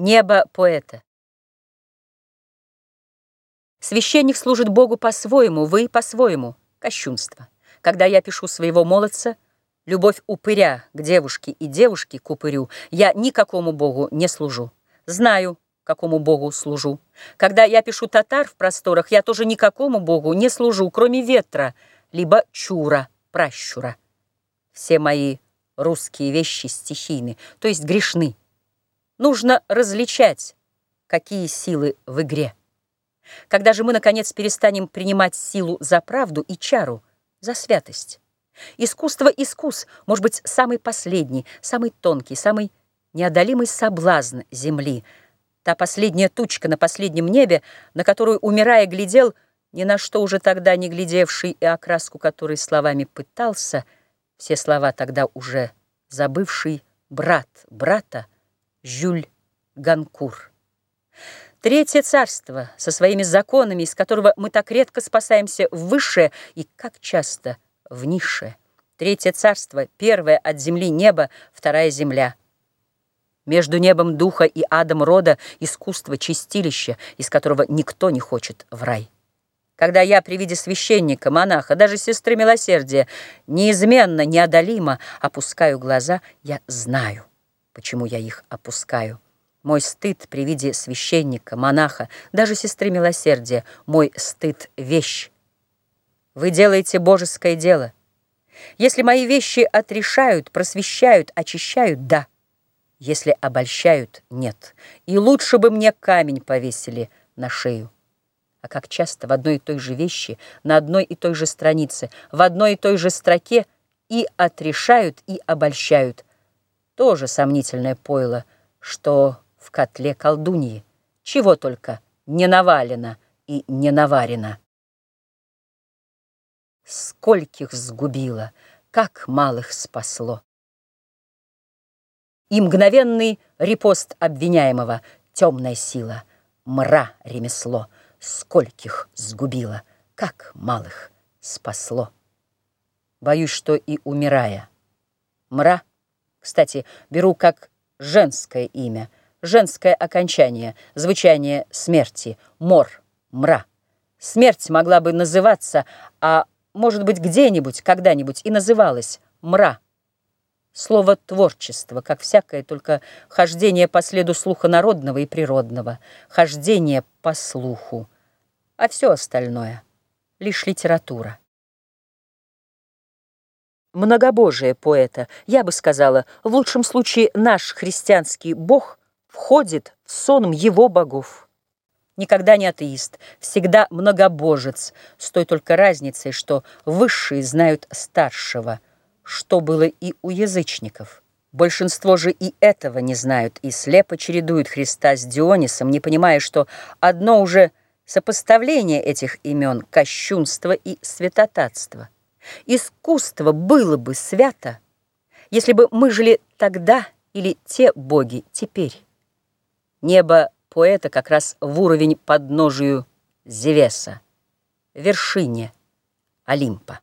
Небо поэта. Священник служит Богу по-своему, вы по-своему. Кощунство. Когда я пишу своего молодца, любовь упыря к девушке и девушки к упырю, я никакому Богу не служу. Знаю, какому Богу служу. Когда я пишу татар в просторах, я тоже никакому Богу не служу, кроме ветра, либо чура, пращура. Все мои русские вещи стихийны, то есть грешны. Нужно различать, какие силы в игре. Когда же мы, наконец, перестанем принимать силу за правду и чару, за святость? Искусство — искус, может быть, самый последний, самый тонкий, самый неодолимый соблазн земли. Та последняя тучка на последнем небе, на которую, умирая, глядел, ни на что уже тогда не глядевший и окраску которой словами пытался, все слова тогда уже забывший брат брата — Жюль Ганкур. Третье царство со своими законами, из которого мы так редко спасаемся в высшее и как часто в низшее. Третье царство, первое от земли небо, вторая земля. Между небом духа и адом рода искусство чистилище, из которого никто не хочет в рай. Когда я при виде священника, монаха, даже сестры милосердия, неизменно, неодолимо опускаю глаза, я знаю почему я их опускаю. Мой стыд при виде священника, монаха, даже сестры милосердия, мой стыд — вещь. Вы делаете божеское дело. Если мои вещи отрешают, просвещают, очищают — да. Если обольщают — нет. И лучше бы мне камень повесили на шею. А как часто в одной и той же вещи, на одной и той же странице, в одной и той же строке и отрешают, и обольщают, тоже сомнительное пойло, что в котле колдуньи, чего только не навалено и не наварено. Скольких сгубило, как малых спасло. И мгновенный репост обвиняемого, темная сила, мра ремесло, скольких сгубило, как малых спасло. Боюсь, что и умирая, мра — кстати, беру как женское имя, женское окончание, звучание смерти, мор, мра. Смерть могла бы называться, а может быть где-нибудь, когда-нибудь и называлась мра. Слово «творчество», как всякое, только хождение по следу слуха народного и природного, хождение по слуху, а все остальное — лишь литература многобожие поэта, я бы сказала, в лучшем случае наш христианский бог входит в сон его богов. Никогда не атеист, всегда многобожец, с той только разницей, что высшие знают старшего, что было и у язычников. Большинство же и этого не знают, и слепо чередуют Христа с Дионисом, не понимая, что одно уже сопоставление этих имен – кощунство и святотатство – Искусство было бы свято, если бы мы жили тогда или те боги теперь. Небо поэта как раз в уровень подножию Зевеса, вершине Олимпа.